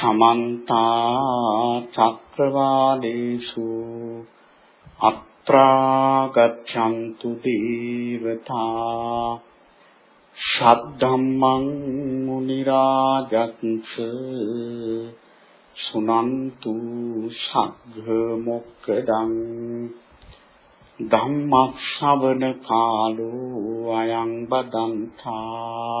සමන්ත චක්‍රවාලේසු අත්‍රා ගච්ඡන්තු දේවතා ශබ්ධම්මං මුනි රාජත්ස සුනන්තු සග්ග මොක්කදං ධම්මස්සවන කාලෝ අයං බදන්තා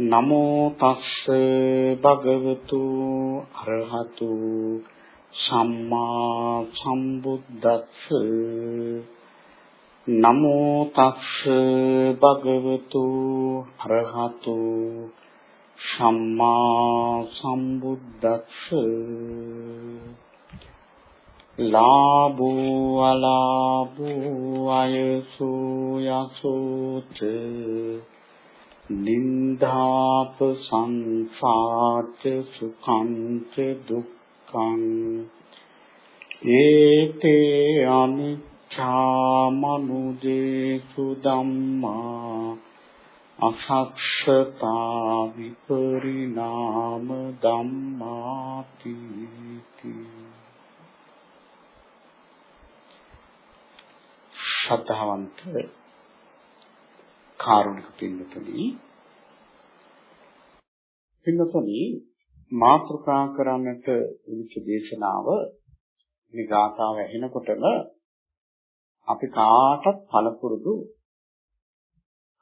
නමෝ තස්ස භගවතු අරහතු සම්මා සම්බුද්දස්ස. නමෝ තස්ස භගවතු අරහතු සම්මා සම්බුද්දස්ස. ලාභෝ අලාභෝ අයසෝ යසෝච නින්දාප සංසාච සුඛංච දුක්ඛං ඒතේ අනිච්ඡා මනුදේසු ධම්මා අසක්ෂතා විපරිණාම ධම්මාති ශ්‍රද්ධාවන්ත කාරුණික පින්නතුනි පින්නතුනි මාතෘකා කරන්නට විච දේශනාව මේ ගාථාව ඇහෙනකොටම අපි කාටත් පළපුරුදු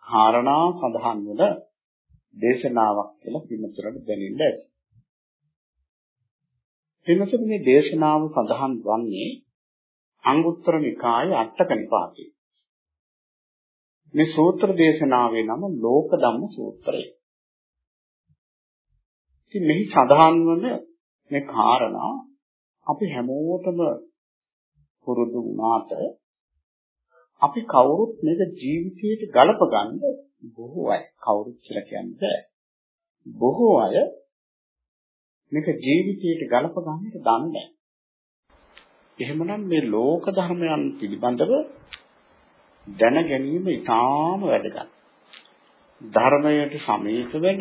කාරණා සඳහන් වල දේශනාවක් කියලා පින්නතුරට දැනෙන්න ඇති. පින්නතුනි මේ දේශනාව සඳහන් වන්නේ අංගුත්තර නිකායේ අටක නිපාතේ. මේ සූත්‍ර දේශනාවේ නම ලෝක ධම්ම සූත්‍රය. ඉතින් මෙහි සඳහන් වන මේ කාරණා අපි හැමෝටම පුරුදු වුණාට අපි කවුරුත් මේක ජීවිතයට ගලප ගන්න බොහෝ අය කවුරුත් කියලා කියන්නේ බොහෝ අය මේක ජීවිතයට ගලප ගන්නට දන්නේ නැහැ. එහෙමනම් මේ ලෝක ධර්මයන් පිළිබඳව දැන ගැනීම ඉතාම වැදගත්. ධර්මයට සමීප වෙන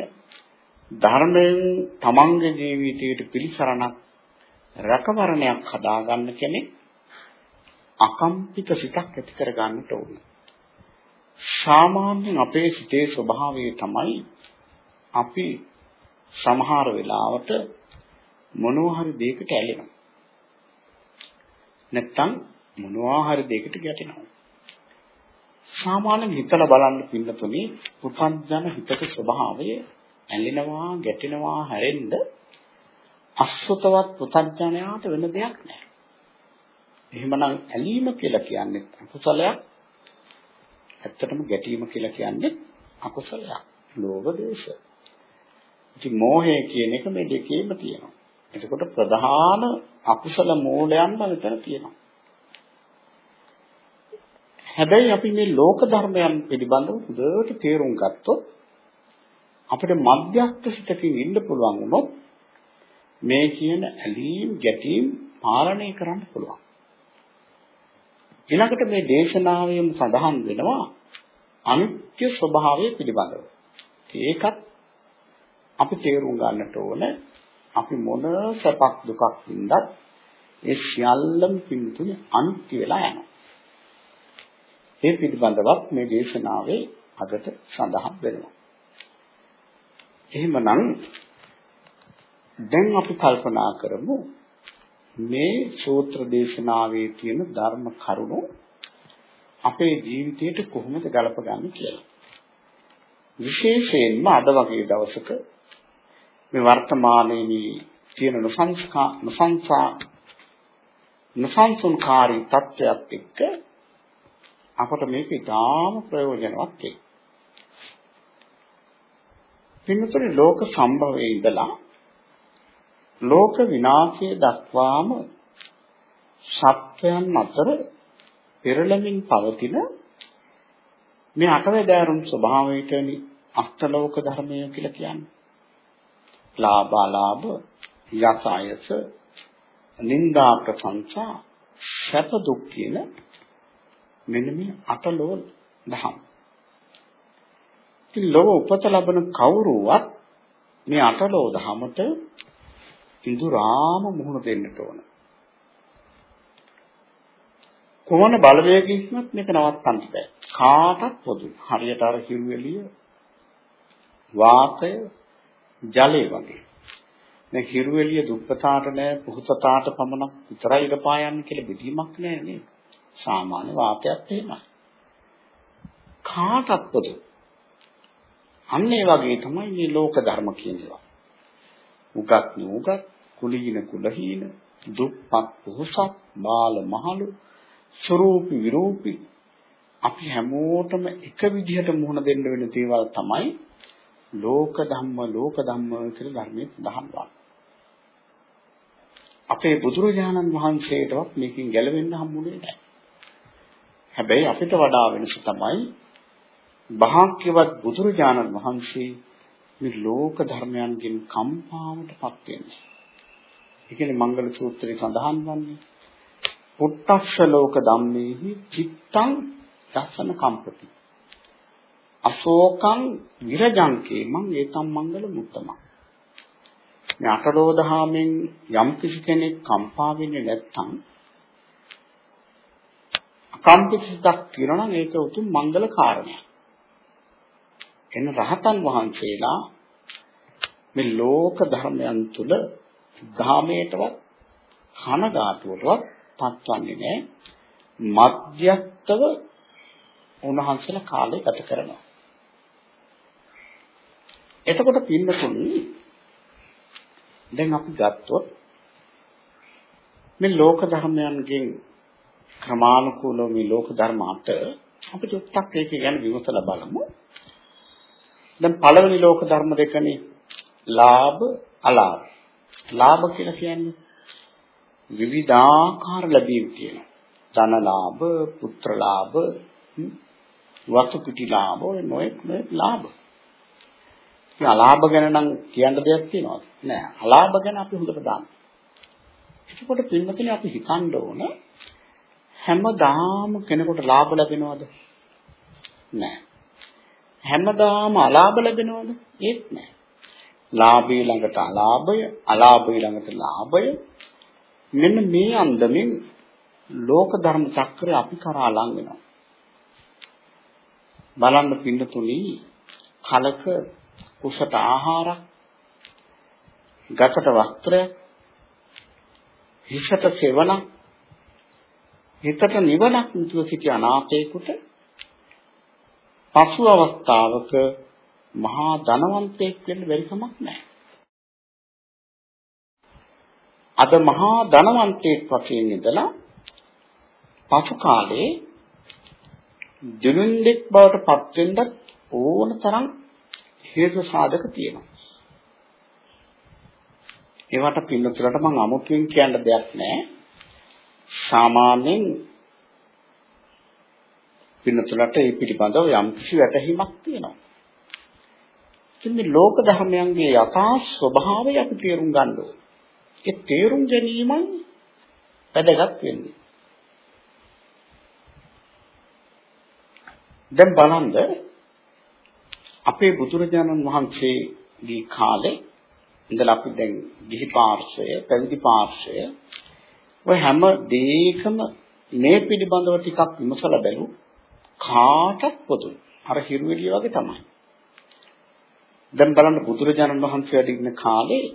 ධර්මයෙන් තමන්ගේ ජීවිතයට පිළිසරණක් රැකවරණයක් හදාගන්න කෙනෙක් අකම්පිත සිතක් ඇති කර ගන්නට ඕනේ. සාමාන්‍යයෙන් අපේ සිතේ ස්වභාවය තමයි අපි සමහර වෙලාවට මොනවා හරි දෙයකට ඇලෙනවා. නැත්තම් මොනවා හරි දෙයකට ගැටෙනවා. සාමාන්‍යයෙන් හිතලා බලන්න පින්නතුනේ පුතන්ජන හිතක ස්වභාවය ඇලෙනවා, ගැටෙනවා, හැරෙන්න අස්වතවත් පුතන්ජනයාට වෙන දෙයක් නැහැ. එහෙමනම් ඇලීම කියලා කියන්නේ අකුසලයක්. ඇත්තටම ගැටීම කියලා කියන්නේ අකුසලයක්. ලෝභ දේශ. ඉතින් මෝහය කියන එක මේ දෙකේම තියෙනවා. එතකොට ප්‍රධාන අකුසල මූලයන්ම මෙතන තියෙනවා. හැබැයි අපි මේ ලෝක ධර්මයන් පිළිබඳව හොඳට තේරුම් ගත්තොත් අපිට මධ්‍යස්ථ සිතකින් ඉන්න පුළුවන් වුණොත් මේ කියන ඇලීම් ගැටීම් පාලනය කරන්න පුළුවන්. ඊළඟට මේ දේශනාවෙම සඳහන් වෙනවා අනිත්‍ය ස්වභාවය පිළිබඳව. ඒකත් අපි තේරුම් ගන්නට ඕන අපි මොන සැපක් දුකක් වින්දත් ඒ සියල්ලම පින්තුනේ අනිත්‍ය වෙලා යනවා. ඒ පිළිබඳවත් මේ දේශනාවේ අදට සඳහන් වෙනවා. එහෙමනම් දැන් අපි කල්පනා කරමු මේ සූත්‍ර දේශනාවේ තියෙන ධර්ම කරුණු අපේ ජීවිතයට කොහොමද ගලපගන්නේ කියලා. විශේෂයෙන්ම අද වගේ දවසක මේ වර්තමානයේ තියෙන නොසංස්කා නොසංසා නොසන්සුන්කාරී තත්ත්වයක් එක්ක අපට මේක ඉතාම ප්‍රයෝජනවත් වෙයි. පින්තුනේ ලෝක සම්භවයේ ඉඳලා ලෝක විනාශය දක්වාම සත්වයන් අතර පෙරළමින් පවතින මේ අටවැදෑරුම් ස්වභාවයටනි අෂ්ටලෝක ධර්මය කියලා කියන්නේ. ලාභාලාභ යසායස නින්දා ප්‍රශංසා සැප දුක් කියන මෙන්න මේ අටලෝ දහම්. ඉතින් ලෝක උපත ලබන කවුරුවත් මේ අටලෝ දහමට ඉඳුරාම මුහුණ දෙන්නට ඕන. කොමන බලවේගයකින්වත් මේක නවත්තන්න බෑ. කාටත් පොදු. හරියට අර හිරුවෙලිය වාතය ජලය වගේ. මේ හිරුවෙලිය දුප්පතාට නෑ පුහුතතාට පමණක් විතරයි ඉරපා යන්නේ කියලා බෙදීමක් නෑ නේද? සාමාන්‍ය වාතයත් එහෙමයි. කාටත් පොදු. අන්න ඒ වගේ තමයි මේ ලෝක ධර්ම කියනවා. උගත් නුගත් කුලීන කුලහීන දුප්පත් පුහුසත් බාල මහලු ස්වરૂපි විරූපි අපි හැමෝටම එක විදිහට මුහුණ දෙන්න වෙන දේවල් තමයි ලෝක ධම්ම ලෝක ධම්ම කියලා ධර්මයේ සඳහන් වන්නේ. අපේ බුදුරජාණන් වහන්සේටවත් මේකෙන් ගැලවෙන්න හම්බුනේ නැහැ. හැබැයි අපිට වඩා වෙනස තමයි භාග්‍යවත් බුදුරජාණන් වහන්සේ මේ ලෝක ධර්මයන්ගෙන් කම්පාවටපත් වෙන්නේ. ඒ කියන්නේ මංගල සූත්‍රයේ සඳහන් වන්නේ පුත්තස්ස ලෝක ධම්මේහි චිත්තං දසන කම්පති. අශෝකං විරජංකේ මං ඒතම් මංගල මුත්තම. මේ අටලෝදහාමෙන් යම් කිසි කෙනෙක් කම්පා වෙන්නේ නැත්නම් අකම්පිතක් කියනවා නම් ඒක උතුම් මංගල කාරණයක්. එන රහතන් වහන්සේලා මේ ලෝක ධර්මයන් තුල ධාමයටවත් කනගාටුවටවත් පත්වන්නේ නැහැ. මධ්‍යස්තව උන්වහන්සේලා කාලය ගත කරනවා. එතකොට පින්නතුනි දැන් අපි ගත්තොත් මේ ලෝක ධර්මයන්ගෙන් ක්‍රමානුකූලව මේ ලෝක ධර්ම අට අපි චුට්ටක් ඒක ගැන විමසලා බලමු. දැන් පළවෙනි ලෝක ධර්ම දෙකනේ ලාභ අලාභ. ලාභ කියලා කියන්නේ විවිධාකාර ලැබීම් තියෙනවා. ධන ලාභ, පුත්‍ර ලාභ, වතු පිටි ලාභ, ඔය නොයෙක් නොයෙක් ලාභ. ඉතින් අලාභ ගැන නම් කියන්න දෙයක් තියෙනවද? නෑ. අලාභ ගැන අපි හොඳට දන්නවා. එතකොට පින්වතුනි අපි හිතන්න ඕන හැමදාම කෙනෙකුට ලාභ ලැබෙනවද? නෑ. හැමදාම අලාභ ලැබෙනවද? ඒත් නෑ. ලාභී ළඟට අලාභය, අලාභී ළඟට ලාභය. මෙන්න මේ අන්දමින් ලෝක ධර්ම චක්‍රය අපි කරා ලං වෙනවා. බලන්න පින්නතුනි කලක කුසට ආහාරක් ගතට වස්ත්‍රයක් හිසට සෙවණක් හිතට නිවනක් නිතුව සිටි අනාථයෙකුට පසු අවස්ථාවක මහා ධනවන්තයෙක් වෙන්න බැරි කමක් නැහැ. අද මහා ධනවන්තයෙක් වශයෙන් ඉඳලා පසු කාලේ දිනුන්දෙක් බවට පත් වෙන්නත් ඕන තරම් හේතු සාධක තියෙනවා. ඒවට පින්නතුලට මම අමුතුවෙන් කියන්න දෙයක් නැහැ. සාමාන්‍යයෙන් පින්නතුලට ඒ පිළිබඳව යම් කිසි වැටහීමක් තියෙනවා. ඉතින් මේ ලෝක ධර්මයන්ගේ යථා ස්වභාවය අපි තේරුම් ගන්න ඕනේ. ඒ තේරුම් ගැනීමයි වැදගත් වෙන්නේ. දැන් බලන්න අපේ බුදුරජාණන් වහන්සේගේ කාලේ ඉඳලා අපි දැන් ගිහි පාර්ශ්වය, පැවිදි පාර්ශ්වය ඔය හැම දෙයකම මේ පිළිබඳව ටිකක් විමසලා බැලු කාටත් පොදුයි. අර හිරුවෙලිය වගේ තමයි. දැන් බලන්න බුදුරජාණන් වහන්සේ වැඩ ඉන්න කාලේ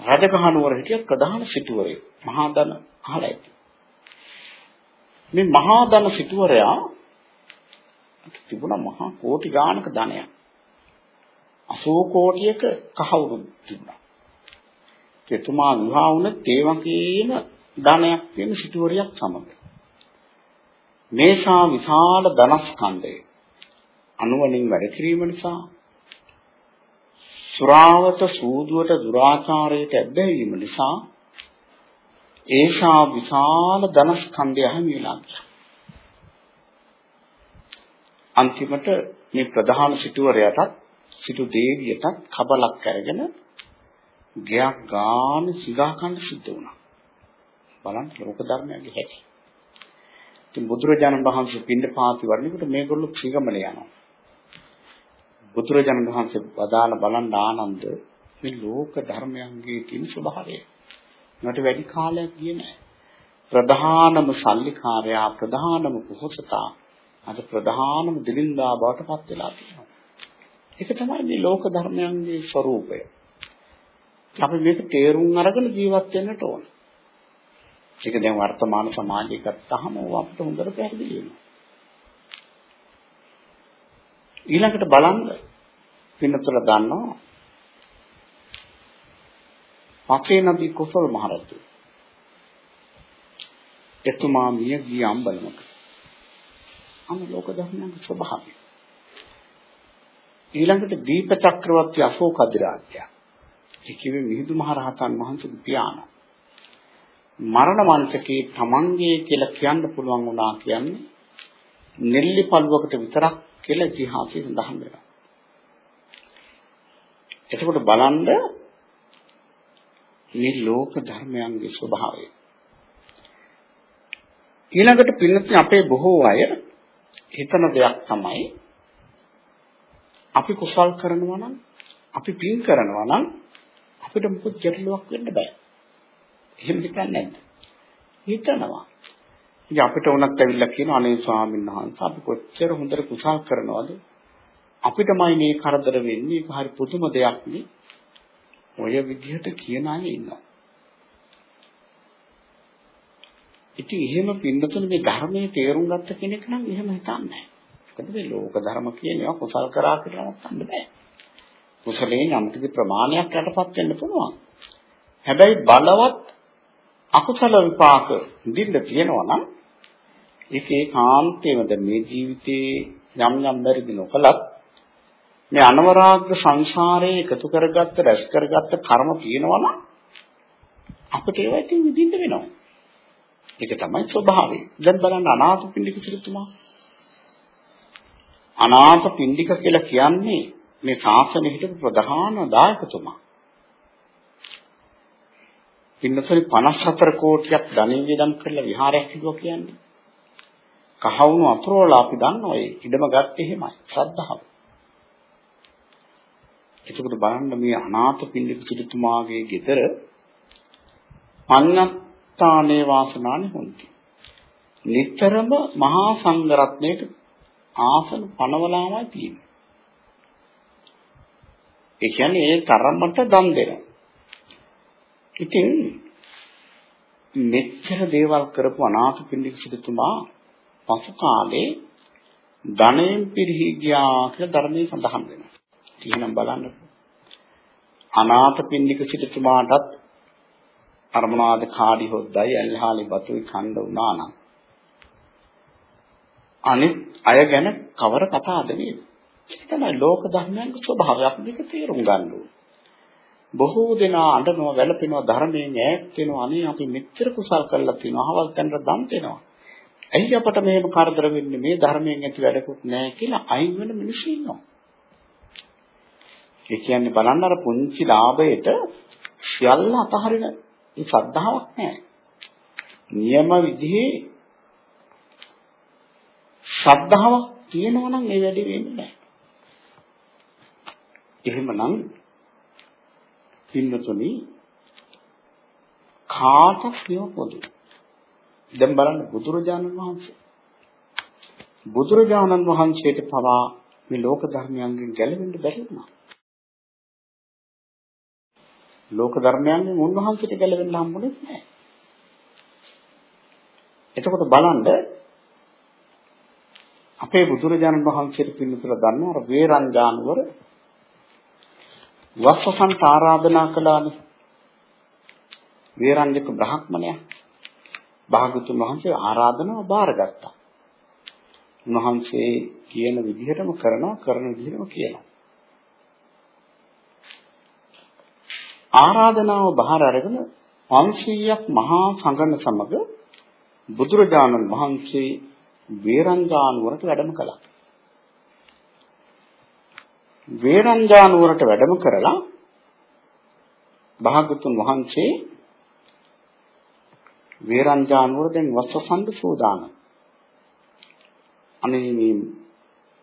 රජගහනුවර හිටිය ප්‍රධාන සිටුවරයෙක් මහා ධන අහලා ඇති. මේ මහා ධන සිටුවරයා තිබුණා මහා කෝටි ගාණක ධනයක්. 80 කෝටියක කහවුරු තිබුණා. එතුමා විවාහ වුණ තේ වගේම ධනයක් තියෙන සිටුවරියක් සමග. මේසා විශාල ධනස්කන්ධය අනුවණින් වැඩ කිරීම නිසා සුරාවට සූදුවට දුරාචාරයට ඇබ්බැහිම නිසා ඒෂා විශාල ධනස්කන්ධය හැමිලා ගියා. අන්තිමට මේ ප්‍රධාන සිටුවරයාටත් සිටු දේවියටත් කබලක් අරගෙන ගයක් ගාන සිගා කන්න සිද්ධ වුණා. බලන්න ලෝක ධර්මයගේ හැටි. ඉතින් බුදුරජාණන් වහන්සේ පින්නපාති වරණිකට මේගොල්ලෝ සිගමන යනවා. බුදුරජාණන් වහන්සේ වදාළ බලන්න ආනන්ද මේ ලෝක ධර්මයන්ගේ තියෙන ස්වභාවය. මට වැඩි කාලයක් ගියේ නැහැ. ප්‍රධානම සල්ලිකාරයා ප්‍රධානම කුසතා අද ප්‍රධානම දිලින්දා බවට පත් වෙලා තියෙනවා. ඒක තමයි මේ ලෝක ධර්මයන්ගේ ස්වરૂපය. අපි මේක තේරුම් අරගෙන ජීවත් වෙන්නට ඕන. ඒක දැන් වර්තමාන සමාජයේ ගත්තාම අපිට හොඳට පැහැදිලි වෙනවා. ඊළඟට බලන්න පින්නතර දන්නවා අපේ නබි කුසල මහරජු එතුමා මිය ගිය අම්බලමක අන්න ලෝක ධර්මයන්ගේ ස්වභාවය ඊළඟට දීප චක්‍රවර්ති අශෝක අධිරාජ්‍ය ඒ කිව්වේ මිහිඳු මහ රහතන් වහන්සේගේ පියාණන් මරණ මංචකේ තමන්ගේ කියලා කියන්න පුළුවන් වුණා කියන්නේ නෙල්ලි පළුවකට විතරක් කියලා ඉතිහාසයේ සඳහන් වෙනවා එතකොට බලන්න මේ ලෝක ධර්මයන්ගේ ස්වභාවය. ඊළඟට පින්නත් අපේ බොහෝ අය හිතන දෙයක් තමයි අපි කුසල් කරනවා නම් අපි පින් කරනවා නම් අපිට මොකද ගැටලුවක් වෙන්න බෑ. එහෙම හිතන්නේ නැද්ද? හිතනවා. ඉතින් අපිට උනත් ඇවිල්ලා කියන අනේ ස්වාමීන් වහන්සේ අපි කොච්චර හොඳට කුසල් කරනවද? අපිටමයි මේ කරදර වෙන්නේ. ඒක හරි පුදුම දෙයක් නේ. ඔය විදිහට කියන අය ඉන්නවා. ඉතින් එහෙම පින්නතුන මේ ධර්මයේ තේරුම් ගත්ත කෙනෙක් නම් එහෙම හිතන්නේ නැහැ. මොකද මේ ලෝක ධර්ම කියනවා කුසල් කරා කියලා නැත්තම් බෑ. කුසලයෙන් යම්කිසි ප්‍රමාණයක් යටපත් වෙන්න පුළුවන්. හැබැයි බලවත් අකුසල විපාක විඳින්න තියෙනවා නම් ඒකේ කාන්තේම දැන් මේ ජීවිතේ යම් යම් බැරිදි නොකලත් මේ අනවරාග්‍ර සංසාරයේ එකතු කරගත්ත රැස් කරගත්ත කර්ම තියෙනවා නම් අපිට ඒවා ඉතින් විඳින්න වෙනවා. ඒක තමයි ස්වභාවය. දැන් බලන්න අනාථපිණ්ඩික සිටුතුමා. අනාථපිණ්ඩික කියලා කියන්නේ මේ ශාසනය හිටපු ප්‍රධාන දායකතුමා. පින්නසරි 54 කෝටියක් ධනෙ වියදම් කරලා විහාරයක් හදුවා කියන්නේ. කහවණු අතුරුවලා අපි දන්නවා ඒ ඉඩම ගත්තේ එහෙමයි. ශ්‍රද්ධාව. එතකොට බලන්න මේ අනාථ පිළික සිටුතුමාගේ ගෙදර පඤ්ඤත්තානේ වාසනානි හොන්ති. නිතරම මහා සංඝරත්නයට ආසන පනවලාමයි තියෙන්නේ. ඒ කියන්නේ ඒ තරමට දන් දෙනවා. ඉතින් මෙච්චර දේවල් කරපු අනාථ පිළික සිටුතුමා පසු කාලේ ධනයෙන් පිරිහි ගියා කියලා ධර්මයේ සඳහන් වෙනවා. එහෙනම් බලන්න අනාථපිණ්ඩික සිටුමාටත් අරමුණාද කාඩි හොද්දයි ඇල්හාලි බතුයි කණ්ඩ වුණා නම් අනිත් අය ගැන කවර කතාවද නේද? ඒක තමයි ලෝක ධර්මයන්ගේ ස්වභාවය අපි මේක තේරුම් ගන්න ඕනේ. බොහෝ දෙනා අඬනවා වැළපෙනවා ධර්මයෙන් ඈත් වෙනවා අනේ අපි මෙච්චර කුසල් කරලා තියෙනවා අහවල් තැනට දන් දෙනවා. ඇයි අපට මෙහෙම කරදර වෙන්නේ මේ ධර්මයෙන් ඇති වැඩකුත් නැහැ කියලා අයින් වෙන මිනිස්සු ඉන්නවා. ඒ කියන්නේ බලන්න අර පුංචි ලාභයට සියල්ල අතහරින ඒ ශ්‍රද්ධාවක් නැහැ. නියම විදිහේ ශ්‍රද්ධාවක් තියෙනවා නම් ඒ වැඩි වෙන්නේ නැහැ. එහෙමනම් පින්නතුනි කාටත් මේව පොදු. දැන් බලන්න බුදුරජාණන් වහන්සේ බුදුරජාණන් වහන්සේට පවා මේ ලෝක ධර්මයන්ගෙන් ගැලවෙන්න බැරි වුණා. ලෝක ධර්මයන්ගෙන් උන්වහන්සේට ගැලවෙන්න හම්බුනේ නැහැ. එතකොට බලන්න අපේ බුදුරජාණන් වහන්සේට පිළිතුර දන්නවා අර වේරංජානුවර වස්සසන්ත ආරාධනා කළානේ. වේරංජක බ්‍රහ්මණයා භාගතුන් වහන්සේ ආරාධනාව බාරගත්තා. උන්වහන්සේ කියන විදිහටම කරනවා කරන විදිහටම කියනවා. ආරාධනාව බහර අරගෙන 500ක් මහා සංඝන සමග බුදුරජාණන් වහන්සේ වේරංජානුවරට වැඩම කළා. වේරංජානුවරට වැඩම කරලා භාගතුන් වහන්සේ වේරංජානුවර දැන් වස්සසන්ද සූදානම්. අනේ මේ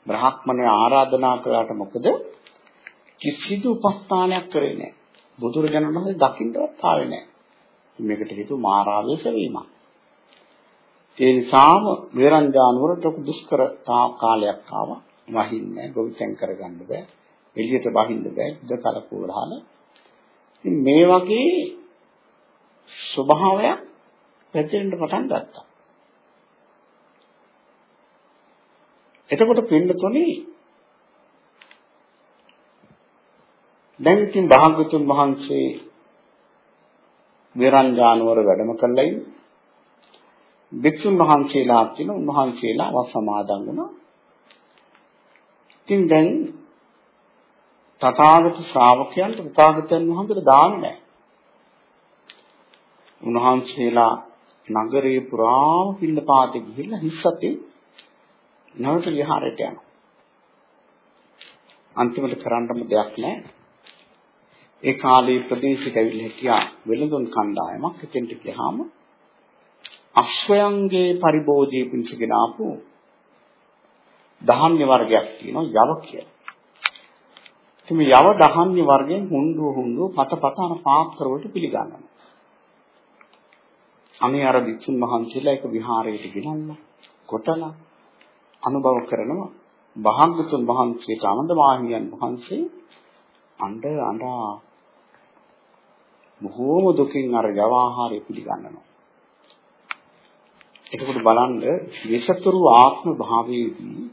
බ්‍රහ්මණය ආරාධනා කළාට මොකද කිසිදු උපස්ථානයක් කරේ නැහැ. බුදුරජාණන් වහන්සේ දකින්නවත් ආවේ නැහැ. මේකට හේතුව මාරාවේශ වීමක්. ඒ නිසාම වේරංජානුවරට දුෂ්කරතා කාලයක් ආවා. වහින්නේ ගොවිතැන් කරගන්න බෑ. එළියට වහින්න බෑ. ඉඳ කලකෝලහල. ඉතින් මේ වගේ ස්වභාවයක් පැතිරෙන්න පටන් ගත්තා. එතකොට පින්නතුනේ දැන් ඉතින් භාග්‍යතුන් වහන්සේ විරංජානවර වැඩම කළා ඉන්නේ. භික්ෂුන් වහන්සේලා කියන උන්වහන්සේලා වස් සමාදන් වුණා. ඉතින් දැන් තථාගත ශ්‍රාවකයන්ට තථාගතයන් වහන්සේට දාන නැහැ. උන්වහන්සේලා නගරේ පුරාම පින්නපාතේ ගිහිල්ලා හිස්සතේ නැවත විහාරයට යනවා. අන්තිමට කරන්නම දෙයක් නැහැ. ඒ කාලේ ප්‍රදේශයට ඇවිල්ලා හිටියා වෙළඳුන් කණ්ඩායමක් එතෙන්ට ගියාම අශ්වයන්ගේ පරිභෝජයේ පිණිසගෙන ආපු ධාන්‍ය වර්ගයක් තියෙනවා යව කියලා. ඉතින් මේ යව ධාන්‍ය වර්ගයෙන් හුඬු හුඬු පත පත අන පාත්‍ර වලට පිළිගන්නවා. අනේ අර විසුන් මහන්සියලා එක විහාරයට ගෙනල්ලා කොටලා අනුභව කරනවා භාග්‍යතුන් වහන්සේට ආනන්ද මාහිමියන් වහන්සේ අඬ අඬා බොහෝම දුකින් අර යවාහාරය පිළිගන්නවා. එතකොට බලන්න විසතුරු ආත්ම භාවයේදී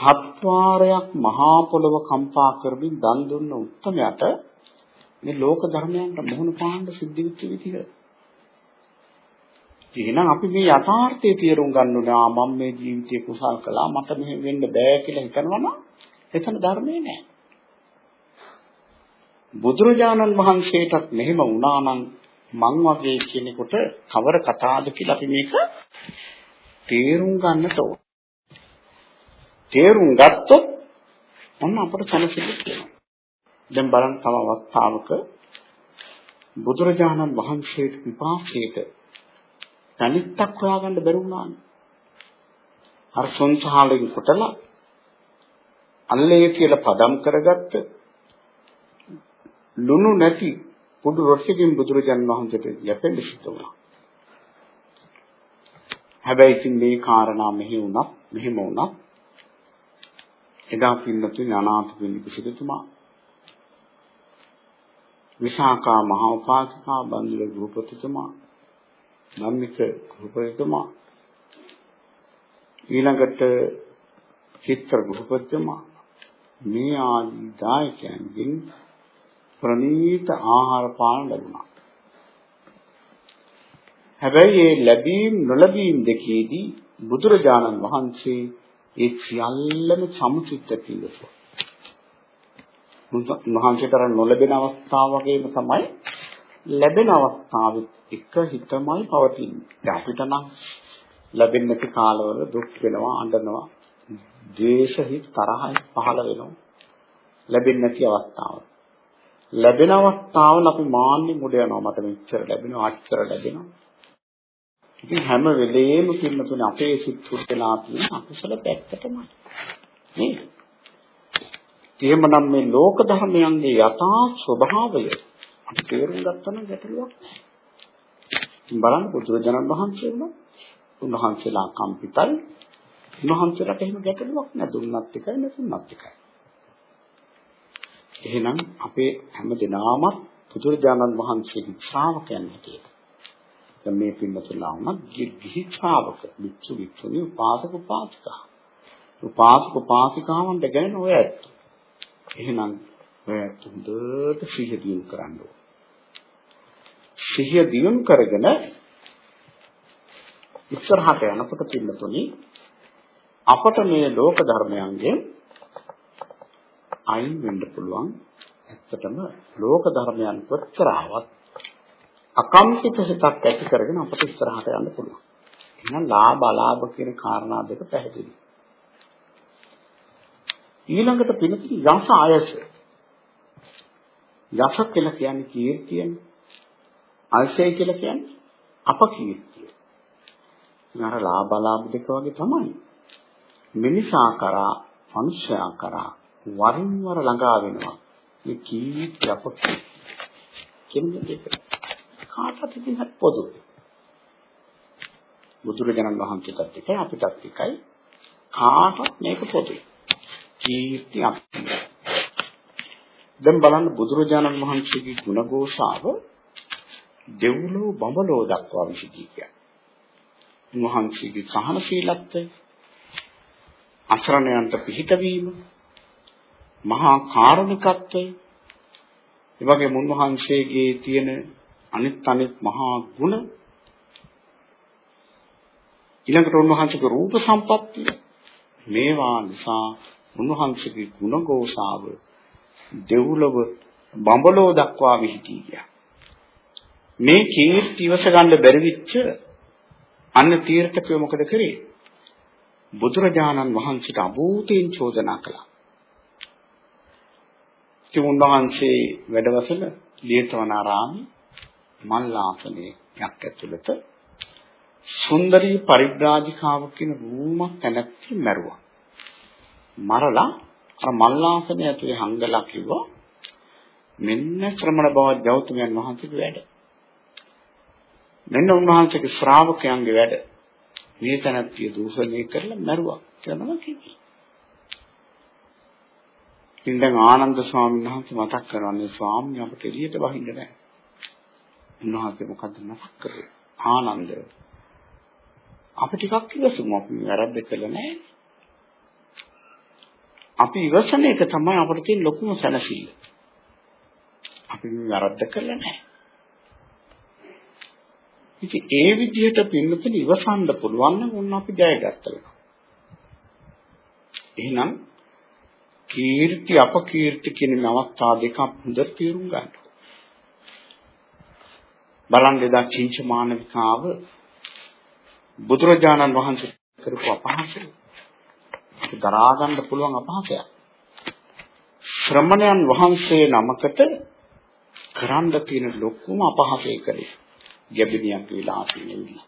හත්වාරයක් මහා පොළව කම්පා කරමින් දන් දුන්න උත්තමයට මේ ලෝක ධර්මයන්ට මුහුණ පාන්න සිද්ධ වෙච්ච විදිහ. එහෙනම් අපි මේ යථාර්ථය තේරුම් ගන්න ඕනේ. ආ මම මේ ජීවිතේ කුසල් කළා මට මෙහෙම වෙන්න බෑ කියලා හිතනවා නම් එතන ධර්මයේ නෑ. බුදුරජාණන් වහන්සේටත් මෙහෙම වුණා නම් මං වගේ කෙනෙකුට කවර කතාවද කියලා අපි මේක තේරුම් ගන්නට ඕන. තේරුම් ගත්තොත් ඔන්න අපට සැලසෙන්න තියෙනවා. දැන් බලන්න තව අවස්ථාවක බුදුරජාණන් වහන්සේට විපාකයට තනිත්තක් හොයාගන්න බැරි වුණානේ. අර සොන්සහලෙන් කොටලා අල්ලේ කියලා පදම් කරගත්ත ලුණු නැති පුඩු රොටිකින් බුදුරජාන් වහන්සේට යැපෙන්න සිද්ධ වුණා. හැබැයි ඉතින් මේ කාරණා මෙහි වුණා මෙහෙම වුණා. එදා පින්නතුනි අනාථ පිළික සිටුතුමා විශාකා මහා උපාසිකා බන්දුල ගෘහපතිතුමා ධම්මික ගෘහපතිතුමා ඊළඟට චිත්‍ර ගෘහපතිතුමා මේ ආදී දායකයන්ගෙන් ප්‍රණීත ආහාර පාන ලැබුණා. හැබැයි මේ ලැබීම් නොලැබීම් දෙකේදී බුදුරජාණන් වහන්සේ ඒ සියල්ලම සමුචිත කිව්වා. උන්වහන්සේට නොලැබෙන අවස්ථාව වගේම තමයි ලැබෙන අවස්ථාවෙත් එක හිතමයි පවතින්නේ. අපිට නම් ලැබෙන්නේ නැති කාලවල දුක් වෙනවා, අඬනවා, ද්වේෂ හිත් තරහයි පහළ වෙනවා. ලැබෙන්නේ නැති අවස්ථාවල. ලැබෙන අවස්ථාවල අපි මාන්නේ මුඩ යනවා මට මෙච්චර ලැබෙනවා අච්චර ලැබෙනවා ඉතින් හැම වෙලේම පින්නතුනේ අපේ සිත් තුරලා තියෙන අකුසල පැත්තටමයි නේද? එහෙමනම් මේ ලෝක ධර්මයන්ගේ යථා ස්වභාවය අපි තේරුම් ගත්තා නම් ගැටලුවක් නැහැ බලන්න බුදුරජාණන් වහන්සේ වුණා. උන්වහන්සේලා කම්පිතයි. උන්වහන්සේලාට එහෙම ගැටලුවක් නැහැ දුන්නත් එකයි නැතුණත් එකයි. එහෙනම් අපේ හැම දිනාම බුදුරජාණන් වහන්සේගේ ශ්‍රාවකයන් හැටියට දැන් මේ පින්නතුලා වුණත් ගිහි ශ්‍රාවක වික්ෂු වික්ෂුණී උපාසක උපාසිකා උපාසක උපාසිකාවන් දෙගෙන ඔය ඇත්ත එහෙනම් ඔය හොඳට සිහිය දියුණු කරන්න ඕන සිහිය දියුණු කරගෙන ඉස්සරහට යනකොට පින්නතුනි අපට මේ ලෝක ධර්මයන්ගෙන් අයින් වෙන්න පුළුවන්. ඇත්තටම ලෝක ධර්මයන් කොච්චර ආවත් අකම්පිත සිතක් ඇති කරගෙන අපිට ඉස්සරහට යන්න පුළුවන්. එහෙනම් ලාභ අලාභ කියන කාරණා දෙක පැහැදිලි. ඊළඟට පිළිති යස ආයස. යස කියලා කියන්නේ කීර්තියනේ. ආයසය කියලා කියන්නේ අපකීර්තිය. නර ලාභ අලාභ දෙක වගේ තමයි. මිනිසා කරා, මනුෂ්‍යයා කරා වරින් වර ළඟා වෙනවා. මේ කීර්ති අපකීර්ති. කියන්නේ දෙක. කාටත් ඉතින් හරි පොදුයි. බුදුරජාණන් වහන්සේටත් එකයි අපිටත් එකයි කාටත් මේක පොදුයි. කීර්ති අපේ. දැන් බලන්න බුදුරජාණන් වහන්සේගේ ගුණഘോഷාව දෙව්ලෝ බඹලෝ දක්වා විසිදී කියන්නේ. උන්වහන්සේගේ සහනශීලත්වය අසරණයන්ට පිහිට වීම මහා කාරුණිකත්වය එවැගේම උන්වහන්සේගේ තියෙන අනිත් අනිත් මහා ගුණ ඊළඟට උන්වහන්සේගේ රූප සම්පත්තිය මේවා නිසා උන්වහන්සේගේ ගුණ ගෝසාව දෙව්ලොව බඹලෝ දක්වා විහිදී ගියා. මේ කීර්ති ඉවස ගන්න බැරි විච්ච අන්න තීර්ථකය මොකද කරේ? බුදුරජාණන් වහන්සේට අභූතයෙන් චෝදනා කළා. ඉතින් උන්වහන්සේ වැඩවසල ලියතවනාරාමේ මල්ලාසනයේ යක් ඇතුළත සුන්දරී පරිබ්‍රාජිකාව කියන රූමක් තැනැත්ති මැරුවා. මරලා අර මල්ලාසනය ඇතුලේ හංගලා කිව්වා මෙන්න ශ්‍රමණ බව ගෞතමයන් වහන්සේගේ වැඩ. මෙන්න උන්වහන්සේගේ ශ්‍රාවකයන්ගේ වැඩ. මේ තැනැත්තිය දූෂණය කරලා මැරුවා කියලා කිව්වා. ඉතින් දැන් ආනන්ද ස්වාමීන් වහන්සේ මතක් කරන්නේ ස්වාමීන් අපට එළියට වහින්න නැහැ. උන්වහන්සේ මොකද්ද මතක් කරේ? ආනන්ද අපි ටිකක් ඉවසමු අපි වැරද්ද කළා නෑ. අපි ඉවසන එක තමයි අපිට තියෙන ලොකුම සැලසිල්ල. අපි වැරද්ද කළා නෑ. ඉතින් ඒ විදිහට පින්නතුනි ඉවසන්න පුළුවන් නම් උන් අපි ජයගත්තා. එහෙනම් කීර්ති අපකීර්ති කියන අවස්ථා දෙකක් හොඳට තේරුම් ගන්න. බලන් දෙදා චින්ච මානවිකාව බුදුරජාණන් වහන්සේ කරපු අපහාසය. දරා ගන්න පුළුවන් අපහාසයක්. ශ්‍රමණයන් වහන්සේ නමකට කරන්න තියෙන ලොකුම අපහාසය කළේ ගැබිනියක් වෙලා තියෙනවා.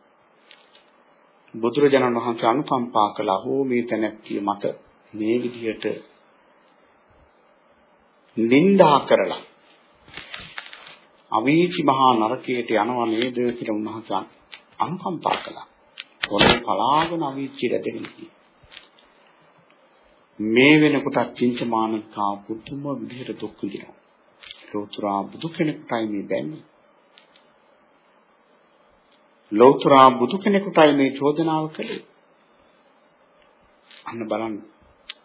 බුදුරජාණන් වහන්සේ අනුකම්පා කළා හෝ මේ තැනැත්තිය මත මේ විදිහට නින්දා කරලා අවීචි මහා නරකයට යනවා නේද කියලා උන්වහන්සේ අනුකම්පා කළා. පොළොව පලාගෙන අවීචියට දෙන්නේ. මේ වෙනකොට චින්තමානකා පුදුම විදිහට දුක් විඳිනවා. ලෝතුරා බුදු කෙනෙකුටයි මේ දැන්නේ. ලෝතුරා බුදු කෙනෙකුටයි මේ චෝදනාව කළේ. අන්න බලන්න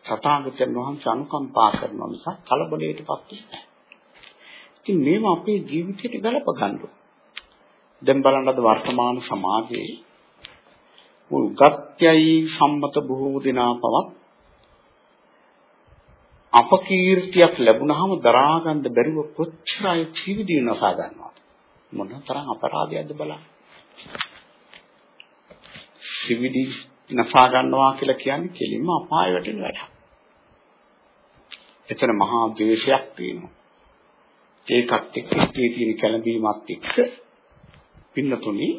තථාගතයන් වහන්සේ අනුකම්පා කරනවා මිසක් කලබලයටපත් වෙන්නේ නැහැ. ඉතින් මේවා අපේ ජීවිතයට ගලප ගන්න දැන් බලන්න අද වර්තමාන සමාජයේ උගත්යයි සම්මත බොහෝ දෙනා පවත් අපකීර්තියක් ලැබුණාම දරා ගන්න බැරිව කොච්චර අය ජීවිතය නසා ගන්නවද මොන තරම් අපරාධයක්ද බලන්න සිවිදි නසා ගන්නවා කියලා කියන්නේ කෙලින්ම අපාය වැටෙන වැඩක්. එතන මහා ද්වේෂයක් තියෙනවා. ඒකත් එක්ක හිතේ තියෙන කැළඹීමත් එක්ක පින්නතුනි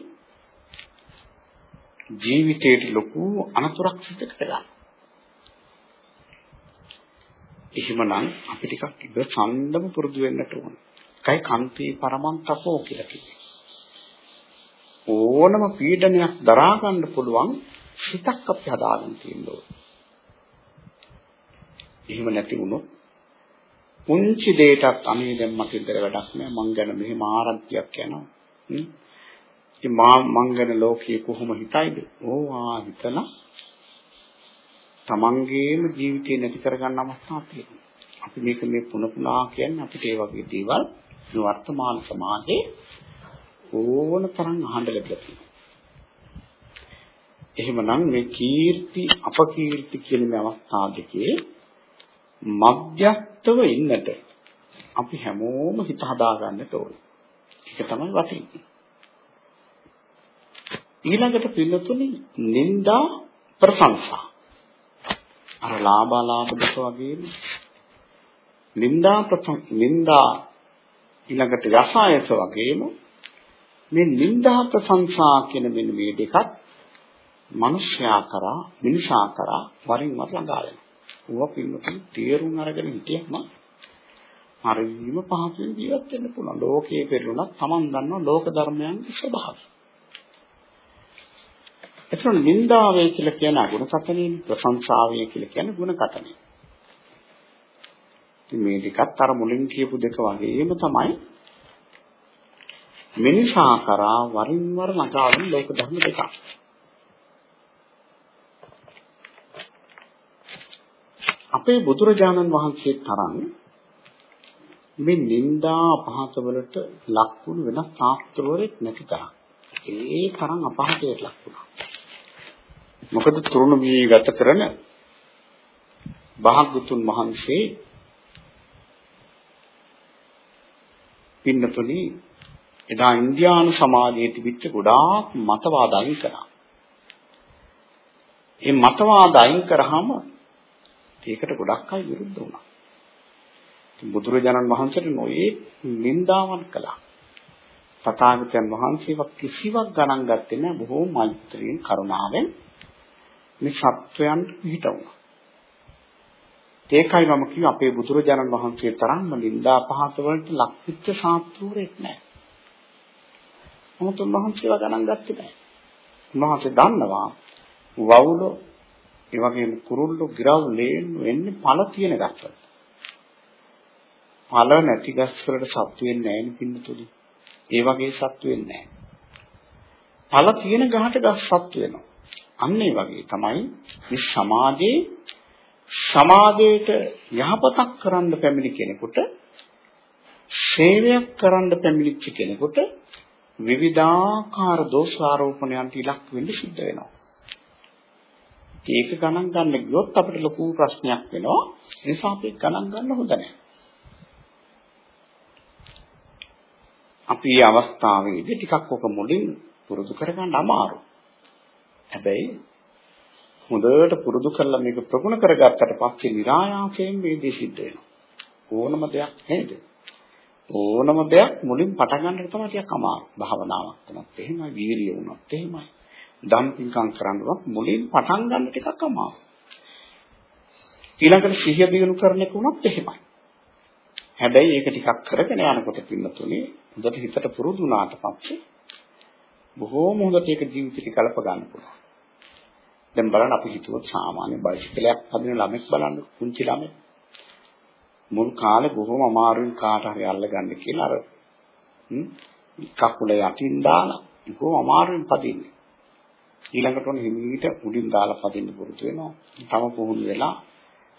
ජීවිතේට ලොකු අනතුරක් සිදු කරගන්නවා. එහෙමනම් අපි ටිකක් ඉවසන්නම පුරුදු වෙන්නට ඕන. කයි කන්ති පරමන්තපෝ කියලා කියන්නේ. ඕනම පීඩනයක් දරා ගන්න පුළුවන් හිතක් අපි හදාගන්න තියෙනවා. එහෙම නැති වුණොත් පුංචි දෙයකට අනේ දැන් මට ඉතර වැඩක් නෑ මං ගැන මෙහෙම ආරක්තියක් යනවා. ඉතින් මා මං ගැන ලෝකයේ කොහොම හිතයිද? ඕවා හිතලා තමන්ගේම ජීවිතේ නැති කරගන්න අවස්ථාවක් තියෙනවා. අපි මේක මේ පුන පුනා කියන්නේ අපිට ඒ වගේ දේවල් වර්තමාන සමාජයේ ඕන තරම් අහන්න ලැබිලා තියෙනවා. එහෙමනම් මේ කීර්ති අපකීර්ති කියන මේ අවස්ථා දෙකේ මධ්‍යස්තව ඉන්නට අපි හැමෝම හිත හදාගන්න ඕනේ. ඒක තමයි වටින්නේ. ඊළඟට පින්නතුනි නින්දා ප්‍රශංසා. අර ලාභාලාභ දස වගේ නින්දා ප්‍රසං නින්දා ඊළඟට යසායස වගේම මේ නින්දා ප්‍රශංසා කියන මෙන්න මේ දෙකත් මිනිස්යා කරා මිනිසා කරා වරින් වර ළඟා වෙනවා. ඌව පින්නතුන් තේරුම් අරගෙන හිටියම හරියම පහසුවෙන් ජීවත් වෙන්න පුළුවන්. ලෝකයේ පෙරළුණත් Taman දන්නවා ලෝක ධර්මයන්ගේ ස්වභාවය. එතන නින්දාවේ කියලා කියන ගුණ කතනේ ප්‍රශංසාවේ කියලා කියන ගුණ කතනේ. ඉතින් මේ දෙකත් අර මුලින් කියපු දෙක වගේම තමයි මිනිසා කරා වරින් වර නගාවන ලෝක ධර්ම දෙකක්. අපේ බුදුරජාණන් වහන්සේ තරම් මේ නිന്ദා අපහාස වලට ලක් වුණු වෙනස් ශාස්ත්‍රවරයෙක් නැති තරම්. ඒ තරම් අපහාසයට ලක් වුණා. මොකද තුරුණු මේ ගත කරන භාග්‍යතුන් වහන්සේ පින්නතුනි එදා ඉන්දියානු සමාජයේ තිබිච්ච ගොඩාක් මතවාද අයින් කරා. මේ මතවාද අයින් කරාම ඒකට ගොඩක් අය විරුද්ධ වුණා. බුදුරජාණන් වහන්සේට නොයේ නින්දාවන් කළා. තථාගතයන් වහන්සේව කිසිවක් ගණන් ගත්තේ නැහැ බොහෝ මෛත්‍රියෙන් කරුණාවෙන් මේ සත්වයන් පිහිටවුණා. ඒකයි මම කිව්වේ අපේ බුදුරජාණන් වහන්සේ තරම්ම නිന്ദා පහත වලට ලක්විච්ච සාත්‍රූරෙක් නැහැ. මොකද උන්වහන්සේව ගණන් ගත්තේ නැහැ. උන්වහන්සේ දන්නවා වවුල ඒ වගේම කුරුල්ලෝ ගිරව් ලේන්නු එන්නේ පළ තියෙන ගස්වල. පළ නැති ගස් වලට සත්තු වෙන්නේ නැහැ නේ පින්නතුනි. ඒ වගේ සත්තු වෙන්නේ නැහැ. පළ තියෙන ගහට ගස් සත්තු වෙනවා. අන්න ඒ වගේ තමයි මේ සමාජයේ සමාජයට යහපතක් කරන්න පැමිණි කෙනෙකුට සේවයක් කරන්න පැමිණිච්ච කෙනෙකුට විවිධාකාර දෝෂාරෝපණයන්ට ඉලක්ක වෙන්න සිද්ධ වෙනවා. ඒක ගණන් ගන්න ගියොත් අපිට ලොකු ප්‍රශ්නයක් වෙනවා. ඒ නිසා අපි ගණන් ගන්න හොඳ නැහැ. අපි මේ අවස්ථාවේදී ටිකක් ඔක මුලින් පුරුදු කරගන්න අමාරුයි. හැබැයි හොඳට පුරුදු කරලා මේක ප්‍රගුණ කරගත්තට පස්සේ નિરાයාසයෙන් මේ දේ සිද්ධ වෙනවා. ඕනම දෙයක් නේද? ඕනම දෙයක් මුලින් පටන් ගන්නට තමයි ටිකක් අමාරු. භාවනාවක් වුණත් එහෙමයි, වීරිය වුණත් එහෙමයි. දම් පින්කම් කරන්නවත් මුලින් පටන් ගන්න ටිකක් අමාරුයි. ඊළඟට සිහිය දිනු කරන එක වුණත් එහෙමයි. හැබැයි ඒක ටිකක් කරගෙන යනකොට පින්නතුනේ හොඳට හිතට පුරුදු වුණාට පස්සේ බොහෝම හොඳට ඒක ජීවිතේට කලප ගන්න පුළුවන්. දැන් බලන්න අපි හිතුවොත් සාමාන්‍ය බයිසිකලයක් හදින ළමෙක් බලන්න කුංචි ළමෙක් මුල් කාලේ බොහොම අමාරුවෙන් කාට හරි අල්ලගන්න කියලා අර කකුල යටින් දාලා බොහොම අමාරුවෙන් පදින්නේ. ඊළඟට උන හිමීට උඩින් දාලා පදින්න පුරුදු වෙනවා. තම පුහුණු වෙලා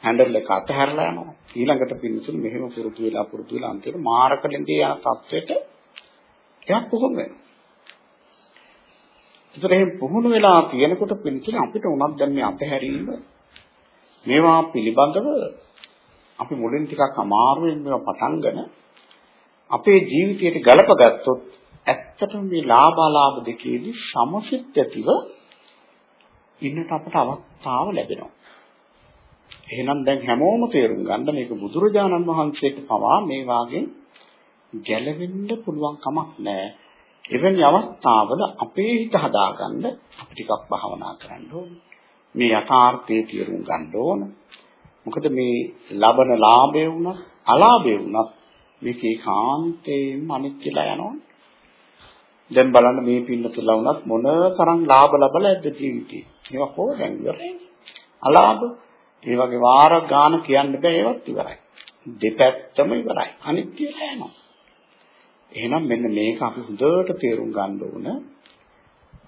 හැන්ඩල් එක අතහැරලා යනවා. ඊළඟට පින්නතුන් මෙහෙම පුරුදු වෙලා පුරුදු වෙලා අන්තිමට මාරකලෙන්දී යන තත්වෙට එයක් කොහොම වෙනවා. ඒතර එහෙම පුහුණු වෙලා තියෙනකොට පින්නතුන් අපිට උනත් දැන් මේ අතහැරීම මේවා පිළිබඳව අපි මුලින් ටිකක් අමාරුවෙන් මේවා පටන්ගෙන අපේ ජීවිතයට ගලප ගත්තොත් ඇත්තටම මේ ලාභාලාභ දෙකේදී සමසිත ඇතිව ඉන්නට අපට අවස්ථාව ලැබෙනවා. එහෙනම් දැන් හැමෝම තේරුම් ගන්න මේක බුදුරජාණන් වහන්සේට පවා මේ වාගෙන් ගැලවෙන්න පුළුවන් කමක් නැහැ. එවැනි අවස්ථාවල අපේ හිත හදාගන්න අපි ටිකක් භාවනා කරන්න ඕනේ. මේ යථාර්ථයේ තේරුම් ගන්න ඕන. මොකද මේ ලබන ලාභය වුණත් අලාභය වුණත් මේක ඒකාන්තයෙන්ම අනිත්‍යලා යනවා. දැන් බලන්න මේ පින්නතුලා වුණත් මොන තරම් ලාභ ලබලා ඇද්ද ජීවිතේ. ඒවා කොහොමද ඉවරයි? අලාභ. ඒ වගේ වාර ගාන කියන්න බෑ ඒවත් ඉවරයි. දෙපැත්තම ඉවරයි. අනිත්‍ය යනවා. එහෙනම් මෙන්න මේක අපි හොඳට තේරුම් ගන්න ඕන.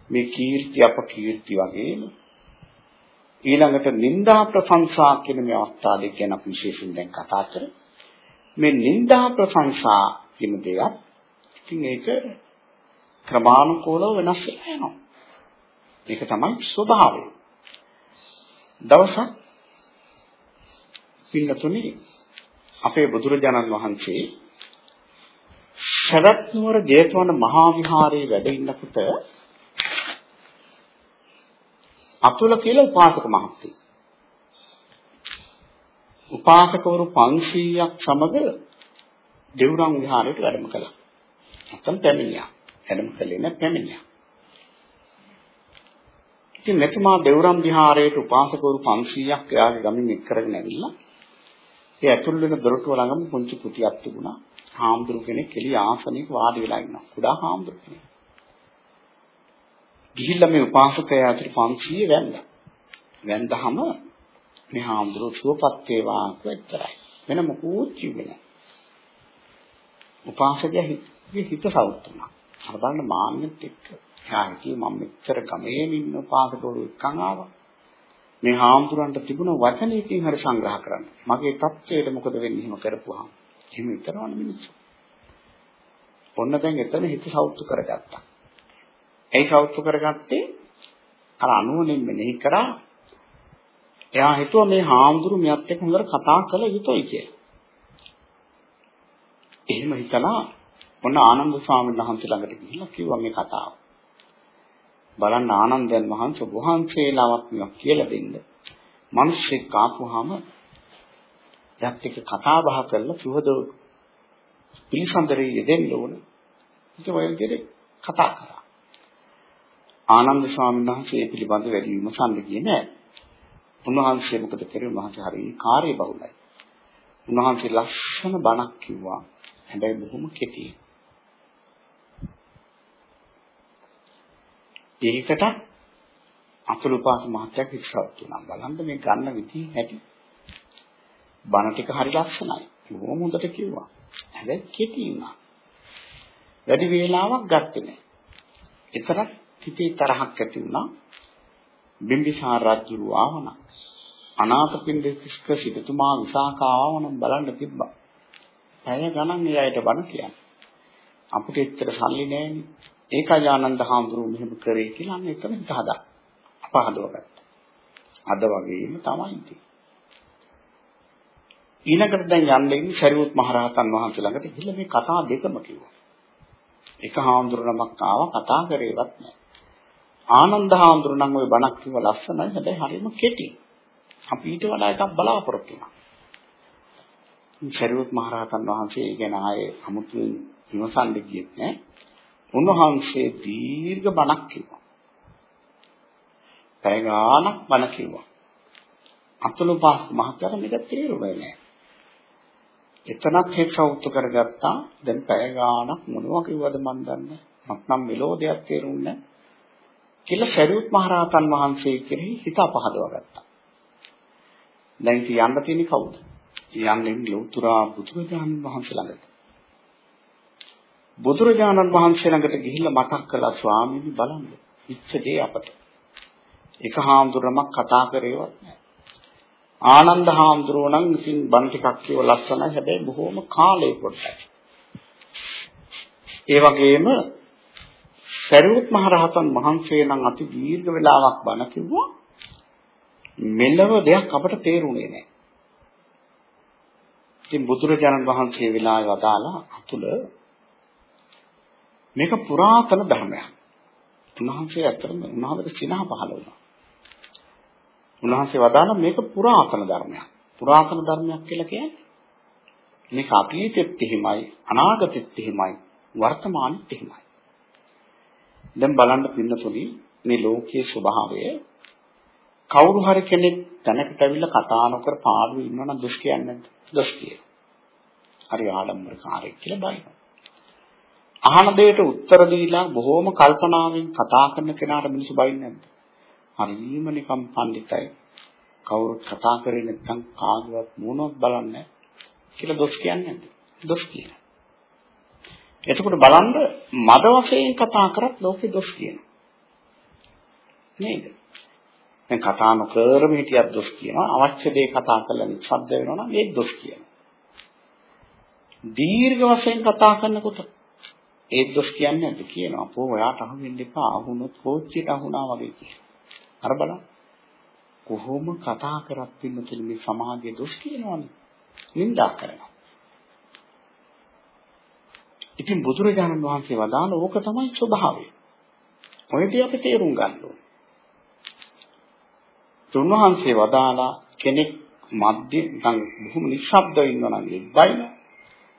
මේ කීර්ති අප කීර්ති වගේම ඊළඟට නිന്ദා ප්‍රශංසා කියන මේ අවස්ථාව දෙක ගැන අපි විශේෂයෙන් දැන් කතා කරමු. මේ නිന്ദා ප්‍රශංසා කියන දෙයක් ඉතින් ඒක ක්‍රමානුකූලව වෙනස් වෙලා යනවා. ඒක තමයි ස්වභාවය. දවසක් පින්නතුනි අපේ බුදුරජාණන් වහන්සේ සවැත් නුවර ජේතවන මහා විහාරයේ වැඩ ඉන්නකොට අතුල කියලා උපාසක මහත්තයෙක්. උපාසකවරු 500ක් සමග දෙවුරම් විහාරයට වැඩම කළා. නැත්තම් පැමිණියා. වැඩම කළේ නැ පැමිණියා. ඉතින් මෙතුමා දෙවුරම් විහාරයට උපාසකවරු 500ක් එයාගේ ගමින් එක් කරගෙන ඇවිල්ලා ඒ ඇතුල් වෙන දොරටුව ළඟම පුංචි කුටියක් තිබුණා. හාමුදුරු කෙනෙක් එළිය ආසනයක වාඩි වෙලා ඉන්නවා. කුඩා හාමුදුරු කෙනෙක්. ගිහිල්ලා මේ උපාසකයා ඇතුළේ 500 වැන්දා. වැන්දාම මේ හාමුදුරුවෝ සුවපත් වේවා කියලා වෙන මොකුත් කිව්වේ නැහැ. උපාසකයා හිතේ හිත සවුත් වුණා. අර බලන්න මාන්නෙත් එක්ක. එයා හිතුවේ මම මෙච්චර ගමේ ඉන්න උපාසකවරු එක්කන් ආවා. මේ හාමුදුරන්ට තිබුණ වචනයකින් හරි සංග්‍රහ කරන්න. මගේ தත්වයට මොකද වෙන්නේ එහෙම කරපුවාම? එහෙම හිතනවනේ මිනිස්සු. ඔන්න දැන් එතන හිත සවුත්තු කරගත්තා. ඇයි සවුත්තු කරගත්තේ? අර අනුවණින් මෙනෙහි කරා. එයා හිතුවා මේ හාමුදුරු මියත් එක්ක හොඳට කතා කළ යුතුයි කියලා. එහෙම හිතලා ඔන්න ආනන්ද ස්වාමීන් වහන්සේ ළඟට ගිහිල්ලා කිව්වා මේ කතාව. බලන්න ආනන්දයන් වහන්සේ වහන්සේලාවක් මේවා කියලා දෙන්න. මිනිස්සෙක් ආපුවාම එයත් එක්ක කතා බහ කරලා සුවද පිළිසඳරේ යෙදෙන්න ඕන. ඒක ඔය විදිහට කතා කරා. ආනන්ද ස්වාමීන් වහන්සේ පිළිබඳ වැඩි විමසන්න ගියේ නෑ. උන්වහන්සේ මොකද කරේ? උන්වහන්සේ හරි කාර්ය බහුලයි. උන්වහන්සේ ලස්සන බණක් කිව්වා. හැබැයි බොහොම කෙටි. ඒකට අතුරුපාස මහත්තයා කිව්වත් තුනක් බලන්න මේ ගන්න විදිහ හැටි. බණ ටික හරි ලස්සනයි. බොහොම හොඳට කිව්වා. හැබැයි කෙටි වුණා. වැඩි වේලාවක් ගත්තේ නැහැ. ඒතරක් හිතේ තරහක් ඇති වුණා. බිම්බිසාර රජුරු ආවන. අනාථපිණ්ඩික සිටුතුමා විසාකා ආවනම් බලන්න තිබ්බා. පැය ගණන් ඒ අයට බණ කියන්නේ. අපිට එච්චර සල්ලි නැහැනේ. ඒකයි ආනන්ද හාමුදුරුවෝ මෙහෙම කරේ කියලා අන්න එතන හිත හදා. අප හදවගත්තා. අද වගේම තමයි ඉතින්. ඊළඟට දැන් යන්නේ ශරීරත් මහරහතන් වහන්සේ ළඟට ගිහිල්ලා මේ කතා දෙකම කිව්වා. එක හාමුදුරුවමක් ආවා කතා කරේවත් නැහැ. ආනන්ද හාමුදුරුවෝ නම් ওই බණක් කිව්ව ලස්සනයි හැබැයි හරියම කෙටි. අපි ඊට වඩා එකක් බලාපොරොත්තු වුණා. ශරීරත් මහරහතන් වහන්සේ ගැන ආයේ අමුතුවෙන් විමසන්න ගියෙත් නෑ. උන්වහන්සේ දීර්ඝ බණක් කිව්වා. පැය ගාණක් බණ කිව්වා. අතුලුපා මහත්තයාට මේක තේරුනේ නෑ. එතනක් හෙක්ෂවුත් කරගත්තා. දැන් පැය ගාණක් මොනවා කිව්වද මන් දන්නේ. මත්නම් මෙලෝඩියක් තේරුන්නේ නෑ. කියලා ශරීරත් මහරහතන් වහන්සේ කෙරෙහි හිත අපහදව ගත්තා. දැන් ඉතින් යන්න තියෙන්නේ කවුද? යන්නේ ලෞතුරා බුදුරජාණන් වහන්සේ ළඟට. බුදුරජාණන් වහන්සේ ළඟට ගිහිල්ලා මතක් කළා ස්වාමීනි බලන්න. ඉච්ඡදේ අපට. එක හාමුදුරනමක් කතා කරේවත් නැහැ. ආනන්ද හාමුදුරුවෝ නම් ඉතින් බණ ටිකක් කියව ලස්සනයි හැබැයි බොහොම කාලේ පොඩ්ඩයි. ඒ වගේම සරියුත් මහ රහතන් වහන්සේ නම් අති දීර්ඝ වෙලාවක් බණ කිව්වා. මෙලව දෙයක් අපට තේරුනේ නැහැ. ඉතින් බුදුරජාණන් වහන්සේ වෙලාවේ වදාලා අතුල මේක පුරාතන ධර්මයක්. උන්වහන්සේ ඇත්තටම උන්වහන්සේට සිනහ පහළ වුණා. උන්වහන්සේ වදාන මේක පුරාතන ධර්මයක්. පුරාතන ධර්මයක් කියලා කියන්නේ මේක අතීතෙත් එහෙමයි, අනාගතෙත් එහෙමයි, වර්තමානෙත් එහෙමයි. දැන් බලන්න පින්නතුනි මේ ලෝකයේ ස්වභාවය කවුරු හරි කෙනෙක් තැනකට ඇවිල්ලා කතා නොකර පාළුවේ ඉන්නවනම් දොස් කියන්නේ නැද්ද? දොස් කියනවා. හරි ආඩම්බරකාරයෙක් කියලා බලනවා. අහන දෙයට උත්තර දීලා බොහොම කල්පනාවෙන් කතා කරන කෙනාට මිනිස්සු බයින්නේ නැද්ද? හරිම නිකම් පඬිතයි. කවුරුත් කතා කරේ නැත්නම් කාගවත් මොනවත් බලන්නේ කියලා දොස් කියන්නේ නැද්ද? දොස් කියනවා. එතකොට බලන්න මද වශයෙන් කතා කරත් ලෝකෙ දොස් කියනවා. නේද? දැන් කතා නොකරම හිටියත් දොස් කියනවා. අවශ්‍ය දේ කතා කරලා නිස්සද්ද වෙනවා නම් ඒක දොස් කියනවා. දීර්ඝ වශයෙන් කතා කරනකොට ඒ දොස් කියන්නේ නැද්ද කියනවා. අපෝ ඔයාට අහු වෙන්න එපා. අහුනොත් කෝච්චියට අහුණා වගේ කියනවා. අර බලන්න. කොහොම කතා කරත් පින්නතුනි මේ සමාජයේ දොස් කියනවනේ. නින්දා කරනවා. ඉතින් බුදුරජාණන් වහන්සේ වදාළ ඕක තමයි ස්වභාවය. ඔයදී අපි තේරුම් ගන්න ඕනේ. තුන්වහන්සේ වදාලා කෙනෙක් මධ්‍ය නිකන් බොහොම නිශ්ශබ්දව ඉන්නවා නම් එබ්බයිනවා.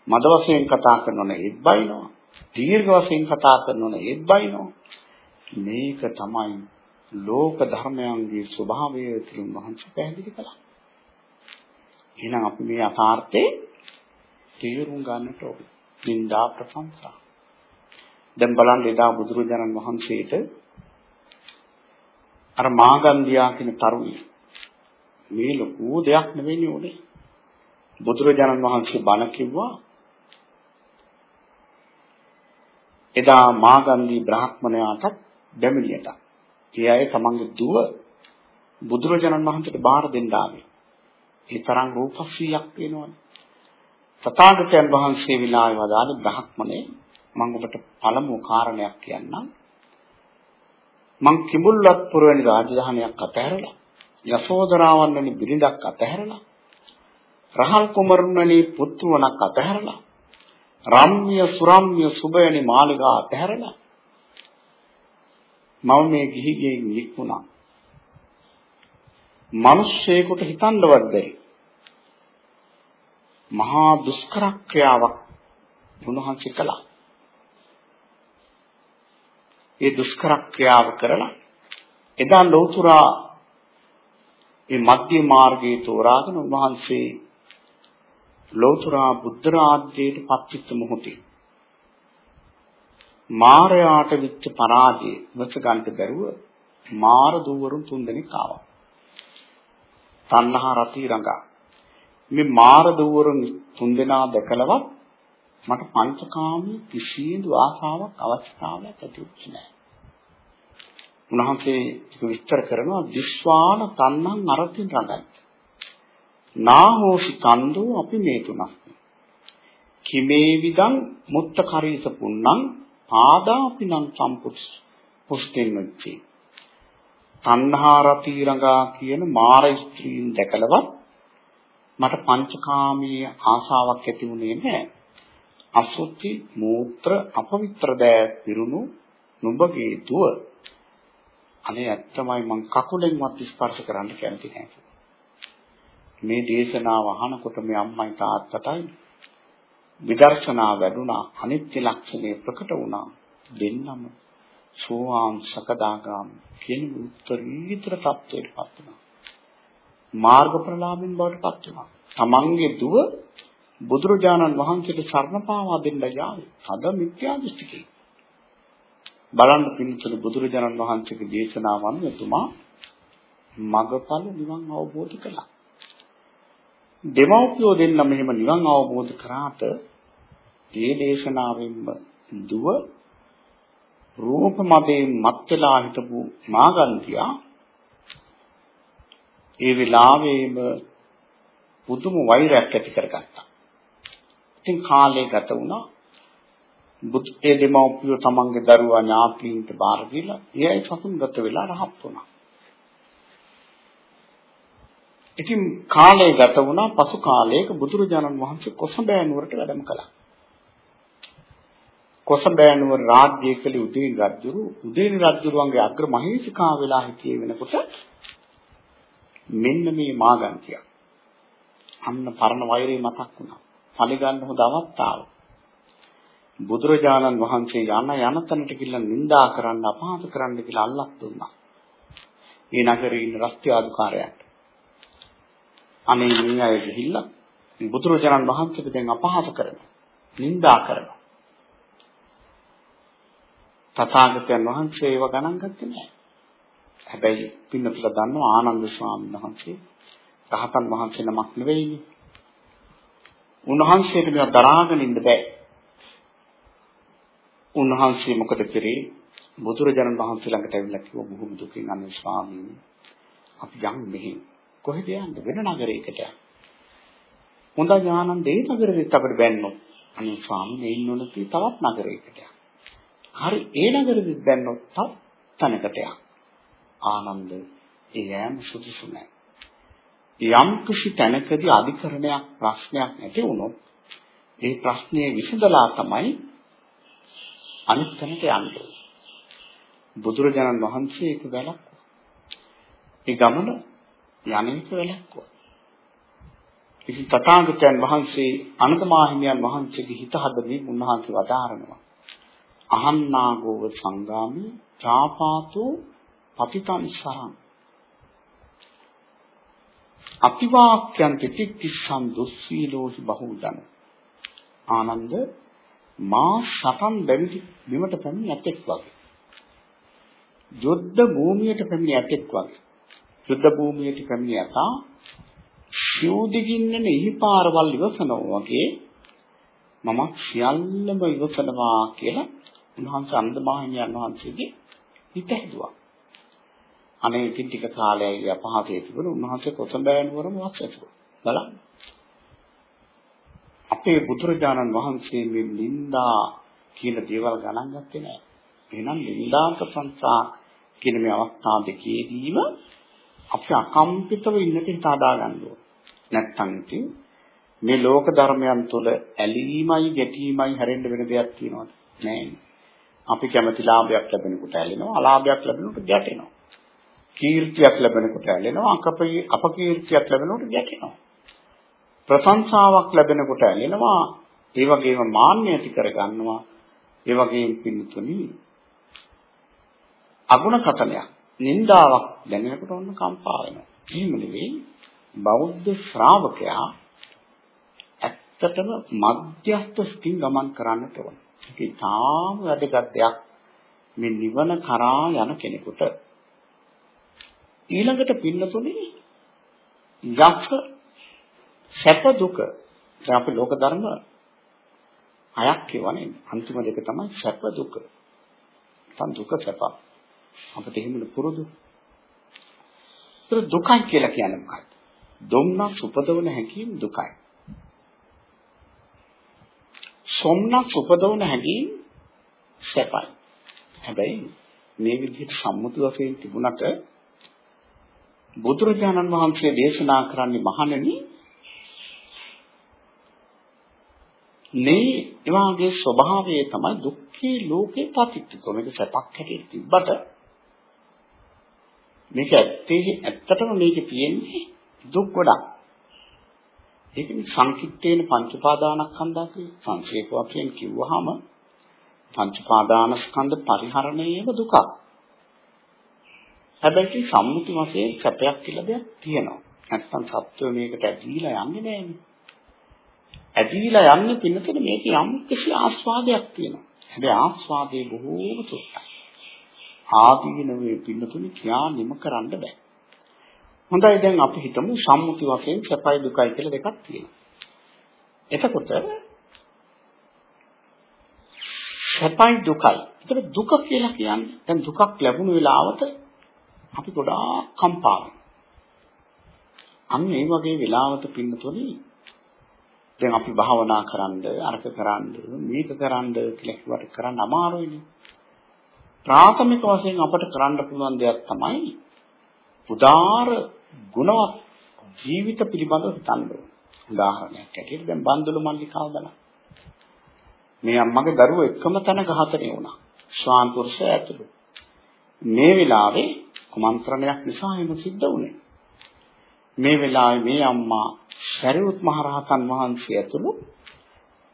මද වශයෙන් කතා කරනවා නම් එබ්බයිනවා. දීර්ඝ වශයෙන් කතා කරනවා නම් එබ්බයිනවා. මේක තමයි ලෝක ධර්මයන්ගේ ස්වභාවය තුලින් වහන්සේ පැහැදිලි කළා. එහෙනම් අපි මේ අතාර්ථේ තේරුම් ගන්නට ඕනේ. නින්දා ප්‍රශංසා. දැන් බලන්න එදා බුදුරජාණන් වහන්සේට අර මාගන්ධියා කියන තරුණිය මේ ලොකු දෙයක් නෙවෙයි උනේ. බුදුරජාණන් වහන්සේ බණ කිව්වා එදා මාගන්ධි බ්‍රාහ්මණයාට දෙමිනියට. ඒ අය තමන්ගේ දුව බුදුරජාණන් වහන්සේට බාර දෙන්න ආවේ. ඒ තරම් රූපස්සියක් වෙනවනේ. තථාගතයන් වහන්සේ විලාය වදාළ බ්‍රාහ්මණේ මම ඔබට පළමු කාරණයක් කියන්නම්. මං කිඹුල්වත්පුර වැනි රාජධානියක් අතහැරලා යසෝදරාවන් වැනි බිරිඳක් අතහැරලා රහල් කුමරුන් වැනි පුත්‍රවණක් අතහැරලා රම්ම්‍ය සුරම්‍ය සුබයනි මාලිගා අතහැරලා මම මේ ගිහි ගෙයින් නික්ුණා. මිනිස්සෙකුට හිතන්නවත් බැරි. මහා දුෂ්කර ක්‍රියාවක් උන්වහන්සේ කළා. ඒ දුෂ්කර ක්‍රියාව කරලා එදා ලෝතුරා මේ මධ්‍ය මාර්ගයේ තෝරාගෙන උන්වහන්සේ ලෝතුරා බුද්ධ රාජ්‍යයට පත්විච්ච මොහොතේ මාරයාට විච්ච පරාජය වච ගන්නට බැරුව මාර දුවරුන් තුන්දෙනෙක් ආවා. තණ්හා රති රඟා. මේ මාර දුවරුන් තුන්දෙනා දැකලවත් මට පංචකාමී කිසිදු ආසාවක් අවස්ථාවක් ඇතිවෙන්නේ නැහැ. උන්වහන්සේ විස්තර කරනවා විස්වාන තණ්හං අරතින් රඟයි. නාහෝසි කන්දෝ අපි මේ තුනක්. කිමේ විදං මුත්ත කරීස පුන්නං පාදාපිනං සම්පුස් පුස්තෙන් වෙච්චි. තණ්හා රති රඟා කියන මාර ස්ත්‍රීන් දැකලවත් මට පංචකාමී ආසාවක් ඇති වුණේ නැහැ. අසුචි මූත්‍ර අපවිත්‍ර දෑ පිරුණු නුඹගේ දුව අනේ ඇත්තමයි මං කකුලෙන්වත් ස්පර්ශ කරන්න කැමති නැහැ. මේ දේශනාව අහනකොට මේ අම්මයි තාත්තටයි විදර්ශනා වැඩුණා. අනිත්‍ය ලක්ෂණය ප්‍රකට වුණා. දෙන්නම සෝවාන් සකදාගාම කියන උත්තරීතර තත්ත්වයට පත් වුණා. මාර්ගඵලලාභින් බවට පත් වුණා. තමන්ගේ දුව බුදුරජාණන් වහන්සේට සරණ පාවා දෙන්න යාවේ. අද මිත්‍යා දෘෂ්ටිකේ. බලන්න පිළිතුරු බුදුරජාණන් වහන්සේගේ දේශනාවන් එතුමා මගඵල නිවන් අවබෝධ කළා. දෙමව්පියෝ දෙන්න මෙහෙම නිවන් අවබෝධ කරාට ඒ දේශනාවෙන්ම දුව රූප මදයෙන් මත් වෙලා හිටපු මාගන්තියා ඒ වෙලාවෙම පුදුම වෛරයක් ඇති කරගත්තා. ඉතින් කාලය ගත වුණා. බුද් ඒ දෙමව්පියෝ තමන්ගේ දරුවා ඥාතීන්ට බාර දීලා ඒ අය සතුන් ගත වෙලා රහත් වුණා. ඉතින් කාලය ගත වුණා පසු කාලයක බුදුරජාණන් වහන්සේ කොසඹෑ නුවරට වැඩම කළා. කොසඹෑ නුවර රාජ්‍ය කළ උදේනි රජුරු උදේනි රජුරුවන්ගේ අග්‍ර මහේසිකා වෙලා හිටියේ වෙනකොට මෙන්න මේ මාගන්තිය. අන්න පරණ වෛරය මතක් වුණා. පරිගන්න හොඳ අවස්ථාව. බුදුරජාණන් වහන්සේ යන යන තැනට ගිහිල්ලා නිඳා කරන්න අපහාස කරන්න කියලා අල්ලක් දුන්නා. මේ නගරේ ඉන්න රස්තියාදුකාරයාට. අනේ මේ අය ගිහිල්ලා බුදුරජාණන් වහන්සේට දැන් අපහාස කරනවා. නිඳා කරනවා. තථාගතයන් වහන්සේ ඒව ගණන් ගත්තේ නැහැ. හැබැයි පින්නතුලා දන්නවා ආනන්ද ස්වාමීන් වහන්සේ රහතන් වහන්සේ නමක් නෙවෙයිනේ. උන්වහන්සේට මේව දරාගෙන ඉන්න බෑ. උන්වහන්සේ මොකද කරේ? බුදුරජාණන් වහන්සේ ළඟට ඇවිල්ලා කිව්වා බොහොම දුකින් අනේ ස්වාමීනි අපි යන් මෙහි කොහෙද යන්නේ? වෙන නගරයකට. හොඳ ඥානන් දෙයි නගරෙත් අපිට බැන්නොත්. අනේ ස්වාමීනි ඉන්න ඕනති තවත් නගරයකට. හරි ඒ නගරෙත් බැන්නොත් තවත් තැනකට යන්න ආනන්ද ඒ යෑම සුදුසු නැහැ යම් කිසි තැනකදී අධිකරණයක් ප්‍රශ්නයක් නැති වුණොත් ඒ ප්‍රශ්නේ විසඳලා තමයි අනිත් තැනට යන්න. බුදුරජාණන් වහන්සේ ඒක වැළක්වුවා. ඒ ගමන යන්නේක වැළක්වුවා. ඉතින් තථාගතයන් වහන්සේ අනന്തමාහිමියන් වහන්සේගේ හිත හදමින් උන්වහන්සේ වදාරනවා. අහන්නාගෝව සංගාමි චාපාතෝ පතිතං සරං අතිවාක්‍යං තිතිස්සං දුස්සීලෝහි බහූදන ආනන්ද මා සතන් බැවිලි බිමට පැමිණ ඇතෙක් වගේ යුද්ධ භූමියට පැමිණ ඇතෙක් වගේ යුද්ධ භූමියට පැමිණ යතා සිව්දිගින්නන ඉහිපාරවල් ඉවසනවා වගේ මම සියල්ලම ඉවසනවා කියලා උන්වහන්සේ අන්දමාහිමියන් වහන්සේගේ හිත හැදුවා. අනේ ඉතින් ටික කාලයයි අපහාසයේ තිබුණ උන්වහන්සේ කොසඹෑනුවරම වාස ඇතුවා. බලන්න. අපේ බුදුරජාණන් වහන්සේ මේ නින්දා කියන දේවල් ගණන් ගත්තේ නැහැ. එහෙනම් නින්දාන්ත සංසා කියන මේ අවස්ථා දෙකේදීම අපි අකම්පිතව ඉන්නට හිත හදා ගන්න ඕන. නැත්තම් ඉතින් මේ ලෝක ධර්මයන් තුළ ඇලීමයි ගැටීමයි හැරෙන්න වෙන දෙයක් තියෙනවද? නැහැ. අපි කැමති ලාභයක් ලැබෙනකොට ඇලෙනවා, අලාභයක් ලැබෙනකොට ගැටෙනවා. කීර්තියක් ලැබෙනකොට ඇලෙනවා, අපකීර්තියක් ලැබෙනකොට ගැටෙනවා. ප්‍රශංසාවක් ලැබෙනකොට ඇලෙනවා, ඒ වගේම මාන්නය ඇති කරගන්නවා. ඒ වගේම පින්තුනි අගුණ කතනයක්, නින්දාවක් දැනෙනකොට ඔන්න කම්පා වෙනවා. එහෙම නෙවෙයි බෞද්ධ ශ්‍රාවකයා ඇත්තටම මධ්‍යස්ථ ස්ථින් ගමන් කරන්නට ඕන. ඒක ඉතාම වැදගත් දෙයක්. මේ නිවන කරා යන කෙනෙකුට ඊළඟට පින්නතුනේ යක්ෂ සැප දුක දැන් අපි ලෝක ධර්ම හයක් කියවනේ අන්තිම දෙක තමයි සැප දුක. තන් දුක සැප. අපිට එහෙම පුරුදු. ඒක දුකයි කියලා කියන්නේ මොකක්ද? දුම්නස් උපදවන හැකියින් දුකයි. සොම්නස් උපදවන හැඟීම් සැපයි. හැබැයි මේ විදිහට සම්මුති වශයෙන් තිබුණට බුදුරජාණන් වහන්සේ දේශනා කරන්නේ මහණෙනි මේ එවාගේ ස්වභාවය තමයි දුක්ඛේ ලෝකේ පතිත්තු. මේක සැපක් හැටියට තිබ්බට මේක ඇත්තේ ඇත්තටම මේක තියෙන්නේ දුක් ගොඩක්. ඒකනේ සංකිට්ඨේන පංච උපාදානස්කන්ධා කියලා සංක්ෂේප වශයෙන් කිව්වහම පංච උපාදානස්කන්ධ පරිහරණයේම දුකක්. හැබැයි සම්මුති වශයෙන් සැපයක් කියලා දෙයක් තියෙනවා. නැත්තම් සත්‍ය මේකට ඇදීලා යන්නේ නෑනේ. ඇදීලා යන්නේ පින්නතේ මේක යම් කිසි ආස්වාදයක් තියෙනවා. හැබැයි ආස්වාදයේ බොහෝම තුට්ටයි. ආදීනවේ පින්නතුනි කියා නිම කරන්න බෑ. හොඳයි දැන් අපි හිතමු සම්මුති වශයෙන් සැපයි දුකයි කියලා දෙකක් තියෙනවා. එතකොට සැපයි දුකයි. ඒතර දුක කියලා කියන්නේ දැන් දුකක් ලැබුණු වෙලාවට අපි ගොඩාක් කම්පා වෙනවා. අන්න ඒ වගේ වෙලාවට පින්නතොනි දැන් අපි භාවනා කරන්ද අරක කරන්ද මේක කරන්ද කියලා කිව්වට කරන්න අමාරුයිනේ. ප්‍රාථමික වශයෙන් අපට කරන්න පුළුවන් දෙයක් තමයි උදාාර ගුණවත් ජීවිත පිළිබඳව හිතන්න ඕන. උදාහරණයක් ඇටියට දැන් බන්දුළු මල්ලිකාව බලන්න. මේ අම්මගේ දරුවෝ එකම තැන ඝාතනය වුණා. ස්වාන්පුරුෂ ඇතුළු. මේ වෙලාවේ කුමන්ත්‍රණයක් නිසා එහෙම සිද්ධ වුණේ. මේ වෙලාවේ මේ අම්මා ශරීරත් මහරහතන් වහන්සේ ඇතුළු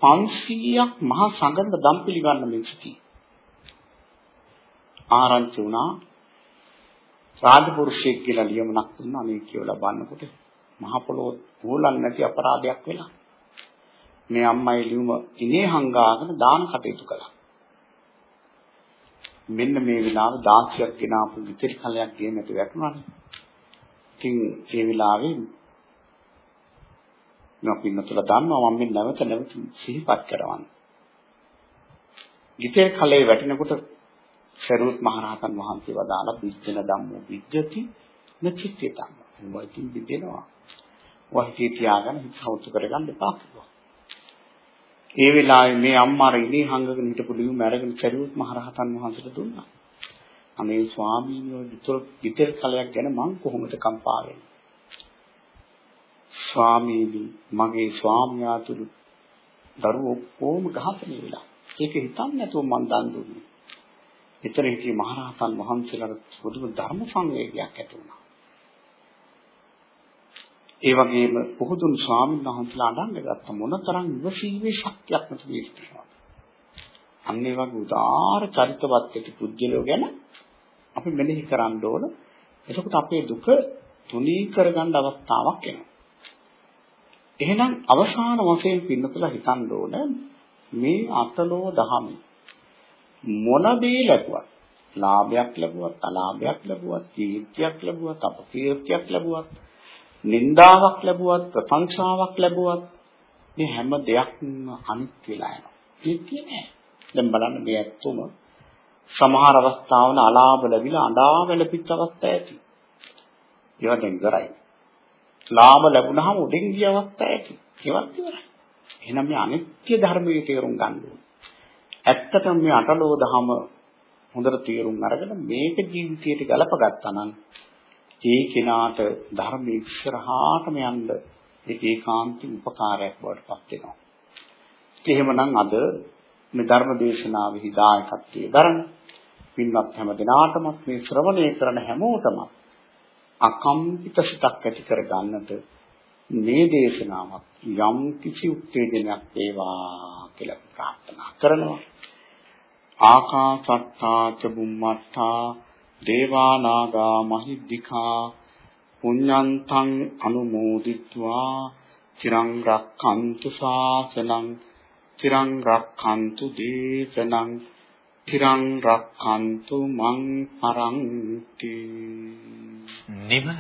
500ක් මහා සංඝරත්න දම් පිළිගන්න මේ සිටී. ආරංචි වුණා. රාජපුරුෂයෙක් කියලා ලියමනක් දුන්නා. මේ කියවලා බලනකොට මහ පොළොව ඌලන්නේ නැති අපරාධයක් වෙලා. මේ අම්මයි ලියුම ඉනේ හංගාගෙන දාන කටයුතු කළා. මෙන්න මේ වෙලාව 16ක් ගෙනාපු විතර කලයක් ගේ නැති වැටුණානේ. ඉතින් ඒ වෙලාවේ මම පින්නතුල දන්නවා මම මේ නැවත නැවත සිහිපත් කරවන්න. ගිතේ කලේ වැටෙනකොට සරුවත් මහරහතන් වහන්සේ වදාළ පිච්චෙන ධම්මෝ විජ්ජති නචිත්තේ ධම්ම. මොකකින් බිදෙනවා. වහිතේ තියාගෙන හිත සෞතු කරගන්න එපා කිව්වා. ඒ වෙලාවේ මේ අම්මා ඉනේ හංගගෙන හිටපු ලියුම අරගෙන සරුවත් මහරහතන් වහන්සේට දුන්නා. අනේ ස්වාමීන් වහන්සේ විතර කලයක් ගැන මං කොහොමද කම්පා වෙන්නේ? ස්වාමීනි මගේ ස්වාමියාතුළු දරුවෝ කොහොම ඝාතනය වෙලා ඒක හිතන්නේ නැතුව මම දන් දුන්නේ. ඊතර හිටිය මහරහතන් වහන්සේලාට පුදුම ධර්ම සංවේගයක් ඇති වුණා. ඒ වගේම පුහුදුන් ස්වාමීන් වහන්සේලා අඬන්න ගත්ත මොනතරම් ඉවසීමේ ශක්තියක් නැති වෙයිද අන්න ඒ වගේ උදාාර චරිතවත් ඇති පුජ්‍යලෝ ගැන අපි මෙනෙහි කරන්න ඕන. එතකොට අපේ දුක තුනී කරගන්න අවස්ථාවක් එනවා. එහෙනම් අවසාන වශයෙන් පින්නතලා හිතන්න ඕන මේ අතලෝ දහම මොන දේ ලැබුවත් ලාභයක් ලැබුවත් අලාභයක් ලැබුවත් කීර්තියක් ලැබුවත් අපකීර්තියක් ලැබුවත් නින්දාවක් ලැබුවත් ප්‍රශංසාවක් ලැබුවත් මේ හැම දෙයක්ම අනිත් වෙලා යනවා. නිත්‍ය නෑ. දැන් බලන්න මේ ඇත්තම සමහර අවස්ථාවල අලාභ ලැබිලා අඬා වැළපිච්ච අවස්ථා ඇති. ඒවා දැන් ඉවරයි. ලාභ ලැබුණාම උඩින් ගිය අවස්ථා ඇති. ඒවත් ඉවරයි. එහෙනම් මේ අනිත්‍ය ධර්මයේ තේරුම් ගන්න ඕනේ. ඇත්තටම මේ අටලෝ දහම හොඳට තේරුම් අරගෙන මේක ජීවිතයට ගලපගත්තා නම් ඒ කෙනාට ධර්මයේ ඉස්සරහාටම යන්න ඒක ඒකාන්ත උපකාරයක් බවට පත් වෙනවා. එහෙමනම් අද මේ ධර්ම දේශනාවෙහි දායකත්වයේ දරන පින්වත් හැම දිනාටම මේ ශ්‍රවණය කරන හැමෝටම අකම්පිත සිතක් ඇති කර ගන්නට මේ දේශනාවක් යම් කිසි උත්තේජනයක් වේවා කියලා ප්‍රාර්ථනා කරනවා. ආකාසත්තා ච බුම්මත්තා දේවා නාග මහිද්దికා පුඤ්ඤන්තං අනුමෝදිත්වා චිරං රක්ඛන්තු ශාසනං තිරං රක්ඛන්තු දේශනං තිරං රක්ඛන්තු මං පරන්ති නිවන